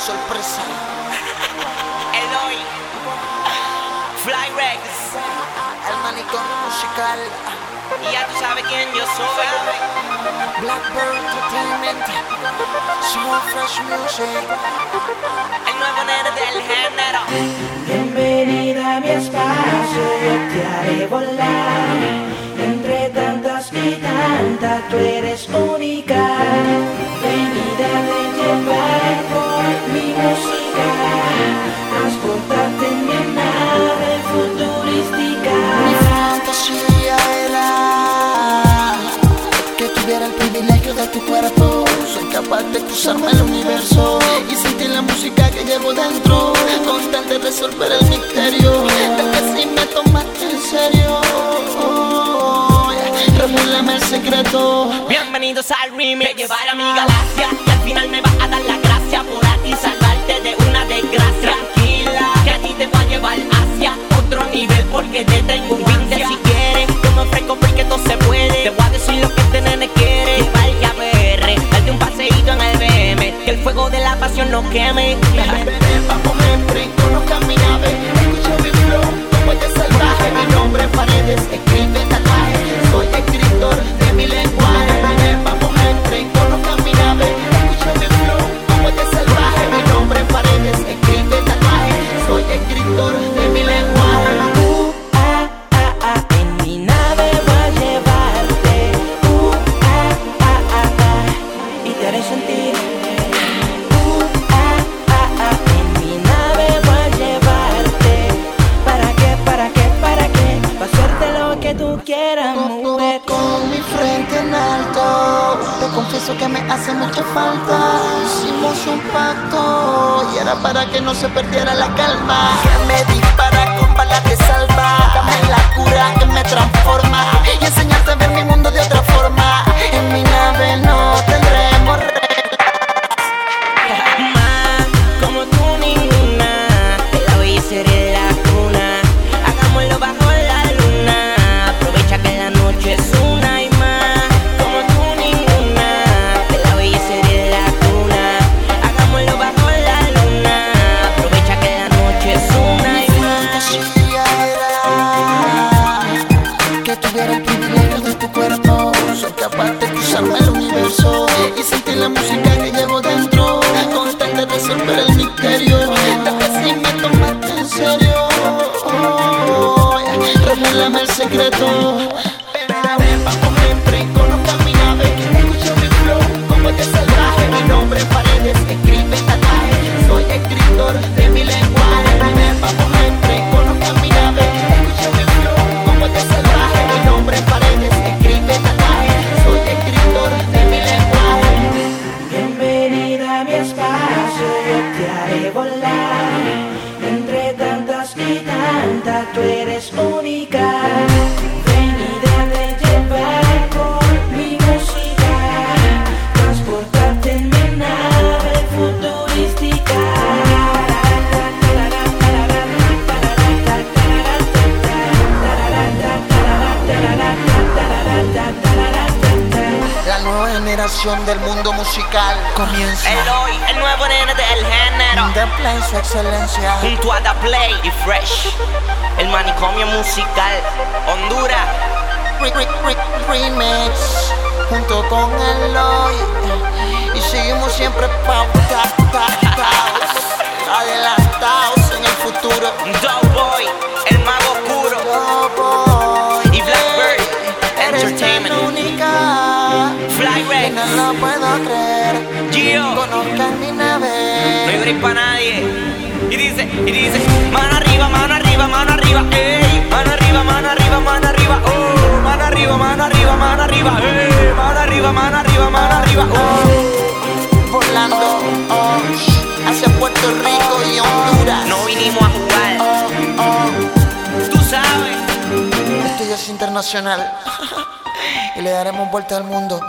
sorpresa. Eloy, Fly Rex, El manicón musical. y ya tú sabes quién yo soy. Blackbird Entertainment. Small Fresh Music. El nuevo nene del género. Bienvenida a mi espacio, te haré volar. Entre tantas y tantas, tú eres única. De cruzarme el universo y sentir la música que llevo dentro. Con tal de resolver el misterio de que si me tomaste en serio. Revélame el secreto. Bienvenidos al remix. Te llevar a mi galaxia y al final me vas pasión no queme. Vamos en conozca mi confieso que me hace mucha falta. Hicimos un pacto Y era para que no se perdiera la calma serio. Revélame el secreto. Ven, vamos en mi nave. Escucha mi flow, como este salvaje. Mi nombre en paredes, escribe tatuaje. Soy escritor de mi lenguaje. Ven, vamos en conozca mi nave. Escucha mi flow, como este salvaje. Mi nombre en paredes, escribe tatuaje. Soy escritor de mi lenguaje. Bienvenida a mi espacio, yo te haré volar. Tú eres única. Venida de llevar por mi música. Transportarte en mi nave futurística. La nueva generación del mundo musical comienza. Eloy, el nuevo nene del género Contempla en su excelencia. Junto a The Play y Fresh El manicomio musical Honduras Rick, Rick, Rick, Remix junto con Eloy y seguimos siempre pautados, adelantados en el futuro. Doughboy, el mago oscuro voy, Y Blackbird Entertainment. única Fly Rex no lo puedo creer. Gio Conozca mi No hay nave. para nadie Y dice, y dice arriba, Ey, mano arriba, mano arriba, mano arriba Oh, mano arriba, mano arriba, mano arriba Ey, mano arriba, mano arriba, mano arriba Oh, Volando oh, hacia Puerto Rico y Honduras. no vinimos a jugar Oh, oh. Tú sabes Esto ya es internacional y le daremos vuelta al mundo.